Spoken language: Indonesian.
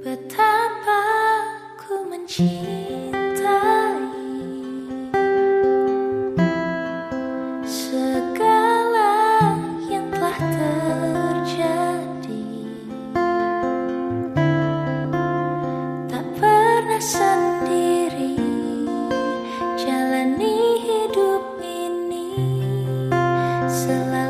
Betapa ku mencintai segala yang telah terjadi. Tak pernah sendiri jalani hidup ini selalu.